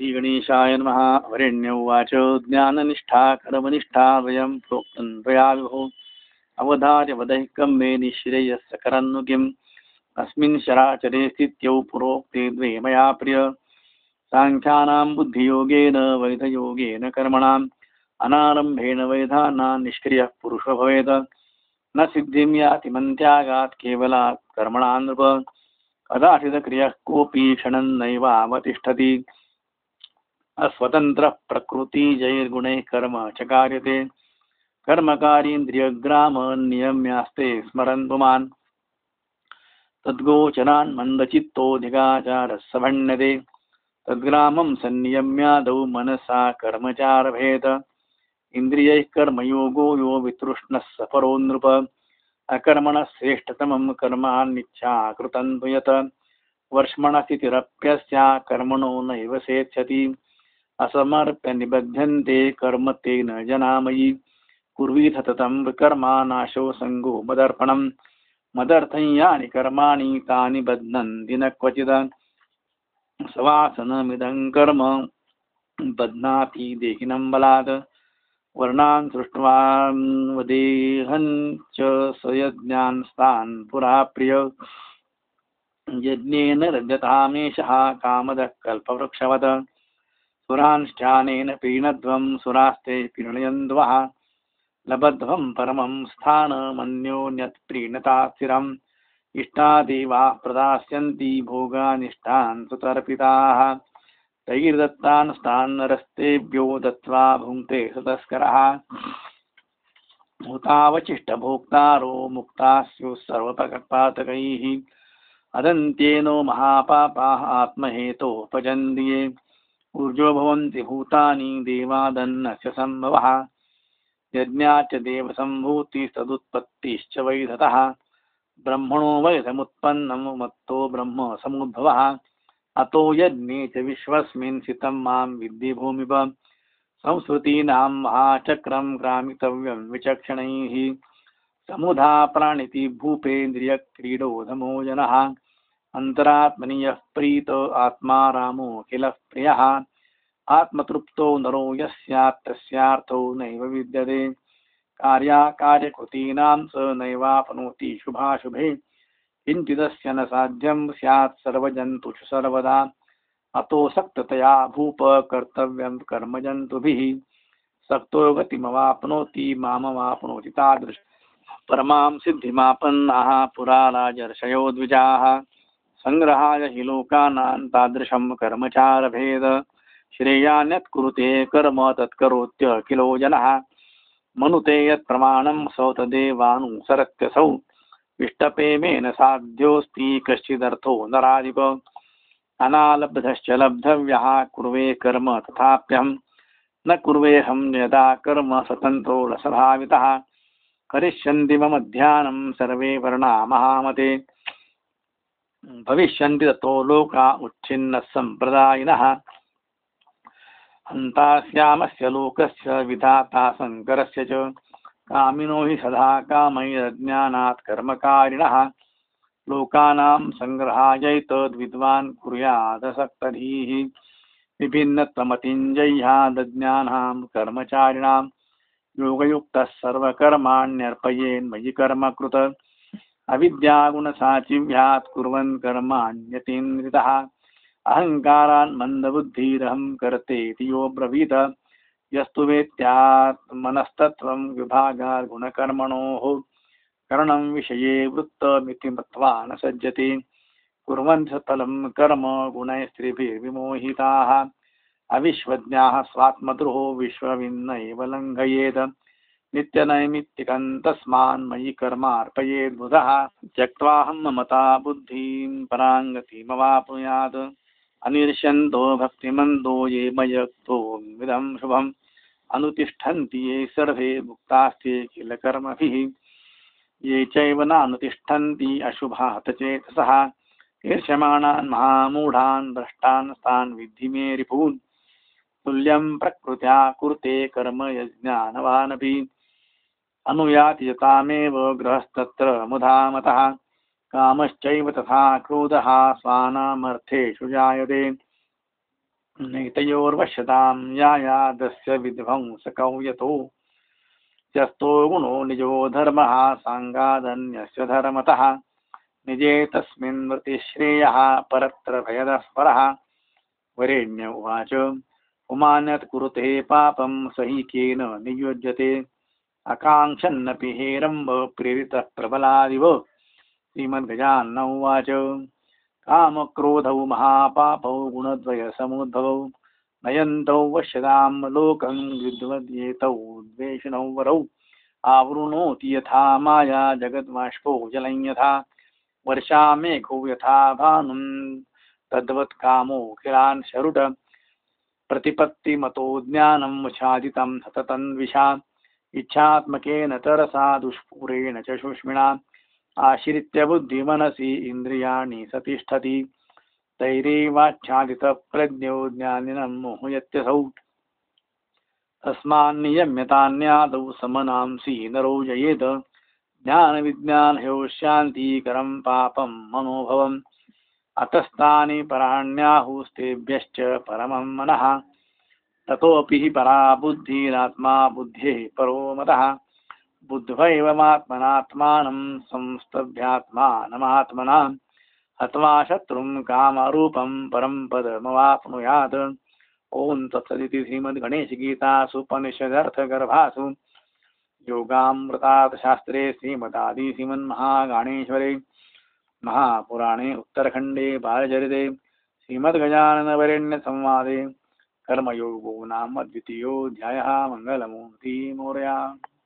श्रीगणेशाय नमः। वरेण्य उवाच। ज्ञाननिष्ठा, कर्मनिष्ठा वयं प्रोक्तं त्वया विभो अवधार्य वदैकं मे निःश्रेयस्य करन्नु किम्? अस्मिन् शराचरे स्थित्यौ पुरोक्ते द्वे मया प्रिय। साङ्ख्यानां बुद्धियोगेन, वैधयोगेन कर्मणाम्। अनारम्भेण वैधानां निष्क्रियः पुरुषो भवेत्। न सिद्धिं याति मन्त्यागात् केवलात् कर्मणा नृप। कदाचिदक्रियः कोऽपि क्षणं अस्वतन्त्रः प्रकृतिजैर्गुणैः कर्म च कार्यते। कर्मकारीन्द्रियग्राम नियम्यास्ते स्मरन् पुमान्। तद्गोचरान् मन्दचित्तोऽधिकाचारः सभण्यते तद्ग्रामं सन्नियम्यादौ मनसा कर्मचारभेद। इन्द्रियैः कर्मयोगो यो वितृष्णः सफरो नृप अकर्मणः श्रेष्ठतमं कर्मान्निच्छा कृतं तु यत्। वर्ष्मणस्थितिरप्यस्या कर्मणो नैव सेत्स्यति। असमर्प्य निबध्यन्ते कर्म तेन जनामयि। कुर्वीथ ततं विकर्मा नाशो सङ्गो मदर्पणम्। मदर्थं यानि कर्माणि तानि बध्नन्ति न क्वचित् सवासनमिदं कर्म बध्नाति देहिनं बलात्। वर्णान् सृष्ट्वा च स यज्ञान्स्तान् पुरा प्रिय यज्ञेन रजतामेषः कामदः कल्पवृक्षवत्। सुरांश्चानेन पीणध्वं सुरास्ते पीणयन्द्वः लबध्वं परमं स्थानमन्योन्यत् प्रीणता स्थिरम् इष्टादेवा प्रदास्यन्ति भोगानिष्ठान् सुतर्पिताः। तैर्दत्तान् स्थान्नरस्तेभ्यो दत्त्वा भुङ्क्ते सुतस्करः। हुतावचिष्टभोक्तारो मुक्ताः स्युः सर्वपातकैः अदन्त्येनो महापापाः आत्महेतोपजन्ति। ये ऊर्जो भवन्ति भूतानि देवादन्नस्य सम्भवः। यज्ञाच्च देवसम्भूतिस्तदुत्पत्तिश्च वैधतः। ब्रह्मणो वैधमुत्पन्नं मत्तो ब्रह्म समुद्भवः। अतो यज्ञे च विश्वस्मिन् स्थितं माँ विद्धि भूमिप संस्कृतीनां महाचक्रं ग्रामितव्यं विचक्षणैः। समुधा प्राणिति भूपेन्द्रियक्रीडोधमो जनः। अन्तरात्मनि प्रीत आत्मा रामो किलः प्रियः। आत्मतृप्तो नरो यस्यात् तस्यार्थो नैव विद्यते। कार्याकार्यकृतीनां स नैवाप्नोति शुभाशुभे। किञ्चिदस्य न साध्यं स्यात् सर्वजन्तुषु सर्वदा। अतो सक्ततया भूप कर्तव्यं कर्मजन्तुभिः सक्तो गतिमवाप्नोति मामवाप्नोति तादृश। परमां सिद्धिमापन्नाः पुरा राजर्षयो द्विजाः सङ्ग्रहाय हि लोकानां तादृशं कर्मचारभेद। श्रेयान्यत् कर्म तत्करोत्य किलो जनः। मनुते यत् प्रमाणं सौ तदेवानुसरत्यसौ इष्टपेमेन साध्योऽस्ति कश्चिदर्थो नराधिप। अनालब्धश्च लब्धव्यः कुर्वे कर्म तथाप्यहं। न कुर्वेऽहं यदा कर्म स्वतन्त्रो रसभावितः करिष्यन्ति मम ध्यानं सर्वे वर्णा महामते। भविष्यन्ति ततो लोका उच्छिन्नः सम्प्रदायिनः हन्तास्यामस्य लोकस्य विधाता शङ्करस्य कामिनो हि सदा कामैरज्ञानात् कर्मकारिणः। लोकानां सङ्ग्रहायैतद्विद्वान् कुर्यादसक्तधीः विभिन्नत्वमतिञ्जह्यादज्ञानां कर्मचारिणां योगयुक्तः सर्वकर्माण्यर्पयेन्मयि कर्म कृत अविद्यागुणसाचिव्यात् कुर्वन् कर्माण्यतीन्द्रितः अहङ्कारान् मन्दबुद्धिरहं यो ब्रवीत यस्तु वेत्यात्मनस्तत्त्वं विभागाद्गुणकर्मणोः करणं विषये वृत्तमिति मत्वा न सज्जते। कुर्वन् फलं कर्म गुणैस्त्रिभिर्विमोहिताः अविश्वज्ञाः स्वात्मद्रोहो विश्वविन्नैव लङ्घयेत्। नित्यनैमित्तिकं तस्मान्मयि कर्मार्पयेद्बुधः। त्यक्त्वाहं ममता बुद्धिं पराङ्गतिमवाप्नुयात् अनिर्ष्यन्तो भक्तिमन्दो ये मयक्तोन्विदं शुभम्। अनुतिष्ठन्ति ये सर्वे मुक्तास्ते किल कर्मभिः। ये चैव नानुतिष्ठन्ति अशुभात चेतसः। ईर्ष्यमाणान् महामूढान् भ्रष्टान् तान् विद्धि मे रिपून् तुल्यं प्रकृत्या कुरुते कर्म यज्ञानवानपि। अनुयाति यतामेव गृहस्तत्र मुधामतः। कामश्चैव तथा क्रोधः स्वानामर्थेषु जायते। नैतयोर्वश्यतां यायादस्य विध्वंसकौ यतो। यस्तो गुणो निजो धर्मः साङ्गादन्यस्य धर्मतः। निजे तस्मिन् वृत्तिश्रेयः परत्र भयदः वरेण्य उवाच। उमान्यत् कुरुते पापं स हि केन नियुज्यते। आकाङ्क्षन्नपि हेरम्ब प्रेरितः प्रबलादिव श्रीमद्गजान्न उवाच कामक्रोधौ महापापौ गुणद्वयसमुद्भवौ नयन्तौ वश्यतां लोकं विद्वद्येतौ द्वेषिणौ वरौ। आवृणोति यथा माया जगद्बाष्पो जलं यथा। वर्षा मेघो यथा भानुं तद्वत् कामोऽखिलान् शरुट। प्रतिपत्तिमतो ज्ञानं वशादितं सततन्विषा इच्छात्मकेन तरसा दुष्पूरेण च शुष्मिणा। आश्रित्य बुद्धिमनसि इन्द्रियाणि सतिष्ठति। तैरेवाच्छादितप्रज्ञो ज्ञानिनं मोहयत्यसौ। तस्मान्नियम्यतान्यादौ समनांसि नरो जयेत ज्ञानविज्ञानयो शान्तिकरं पापं मनोभवम्। अतस्तानि पराण्याहुस्तेभ्यश्च परमं मनः। ततोऽपि हि परा बुद्धिरात्मा बुद्धेः परो मतः बुद्ध्वैवमात्मनात्मानं संस्तभ्यात्मानमात्मना हत्वा शत्रुं कामरूपं परं पदमवाप्नुयात्। ॐ तत्सदिति श्रीमद्गणेशगीतासूपनिषदर्थगर्भासु। योगामृतात् शास्त्रे श्रीमदादिश्रीमन्महागणेश्वरे महापुराणे उत्तरखण्डे बालचरिते श्रीमद्गजाननवरेण्यसंवादे कर्मयोगो नाम द्वितीयोऽध्यायः मङ्गलमूर्ति मौर्या